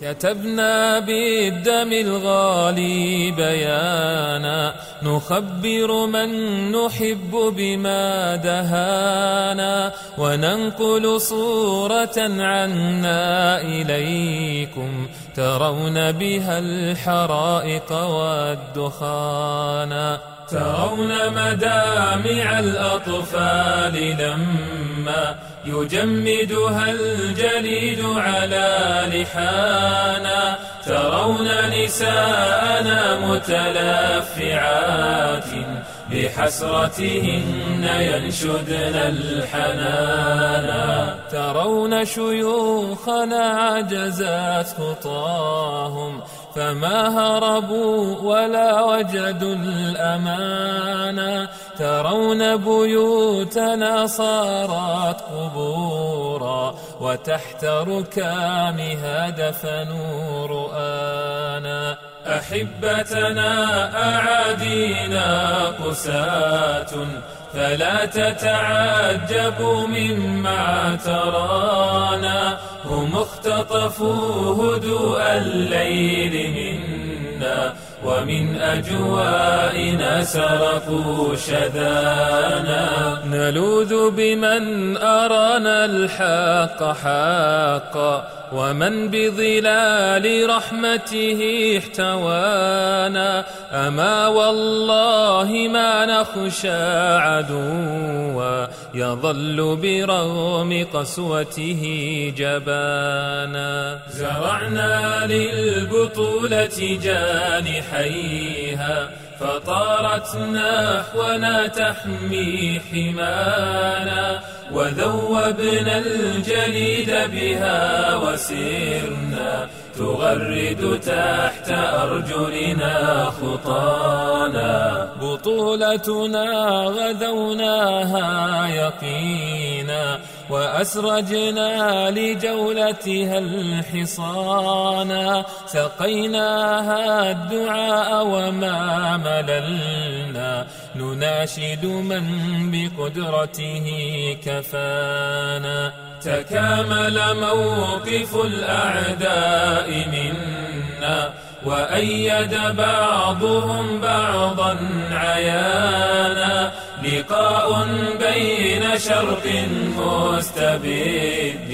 كتبنا بالدم الغالي بيانا نخبر من نحب بما دهانا وننقل صورة عنا إليكم ترون بها الحرائق والدخان ترون مدامع الأطفال لما يجمدها الجليد على لحانا ترون نساءنا متلفعات بحسرتهن ينشدن الحنانا. ترون شيوخنا عجزت خطاهم فما هربوا ولا وجدوا الأمانا. ترون بيوتنا صارت قبورا وتحت ركامها دفنوا رؤانا. أحبتنا أعادينا قساة فلا تتعجبوا مما ترانا. هم اختطفوا هدوء الليل منا. ومن أجوائنا سرقوا شذانا. نلوذ بمن أرانا الحق حقا ومن بظلال رحمته احتوانا. أما والله ما نخشى عدوا. يظل برغم قسوته جبانا. زرعنا للبطولة جانحيها فطارت نحونا تحمي حمانا. وذوبنا الجليد بها وسرنا تغرد تحت أرجلنا خطانا. بطولتنا غدوناها يقينا وأسرجنا لجولتها الحصانا سقيناها الدعاء وما مللنا نناشد من بقدرته كفانا تكامل موقف الأعداء منا وأيد بعضهم بعضا عيانا لقاء بين شرق مستبد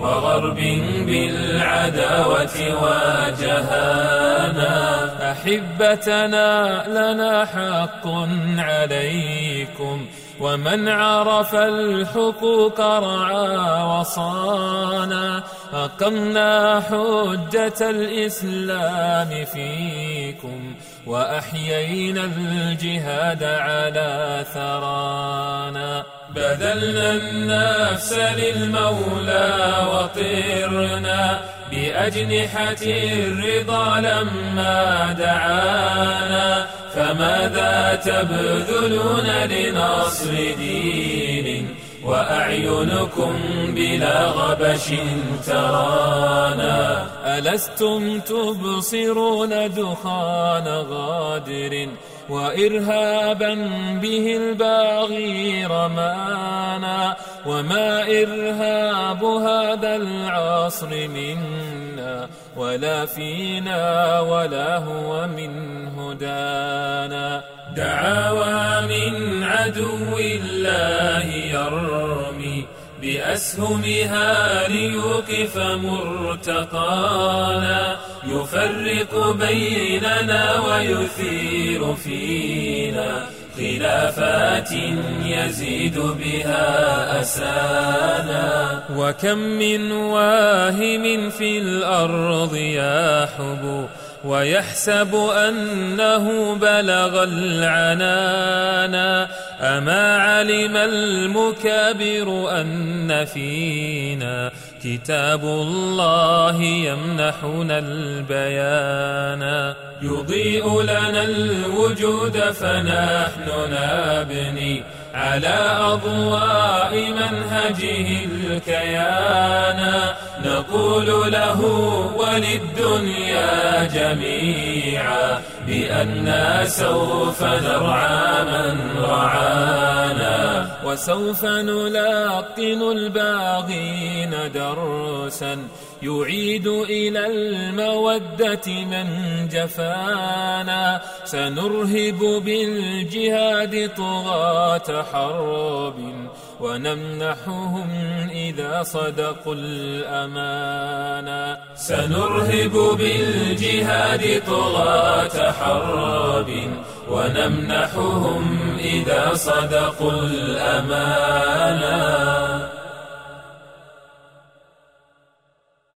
وغرب بالعداوة واجهانا. أحبتنا لنا حق عليكم. ومن عرف الحقوق رعى وصانا أقمنا حجة الإسلام فيكم وأحيينا الجهاد على ثرانا بذلنا النفس للمولى وطرنا بأجنحة الرضا لما دعانا فماذا تبذلون لنصر دين وأعينكم بلا غبش ترانا؟ ألستم تبصرون دخان غادر وإرهابا به الباغي رمانا؟ وما إرهاب هذا العصر منا ولا فينا ولا هو من هدانا دعاوى من عدو الله يرمي بأسهمها ليوقف مرتقانا. يفرق بيننا ويثير فينا. خلافات يزيد بها أسانا. وكم من واهم في الأرض يحبو ويحسب أنه بلغ العنانا أما علم المكابر أن فينا كتاب الله يمنحنا البيانا يضيء لنا الوجود فنحن نبني على أضواء منهجه الكيانا نقول له وللدنيا جميعا. بأننا سوف نرعى من رعانا وسوف نلاقن الباغين درسا يعيد إلى المودة من جفانا سنرهب بالجهاد طغاة حرب ونمنحهم إذا صدقوا الأمانة سنرهب بالجهاد طغاة حرب ونمنحهم إذا صدقوا الأمانة.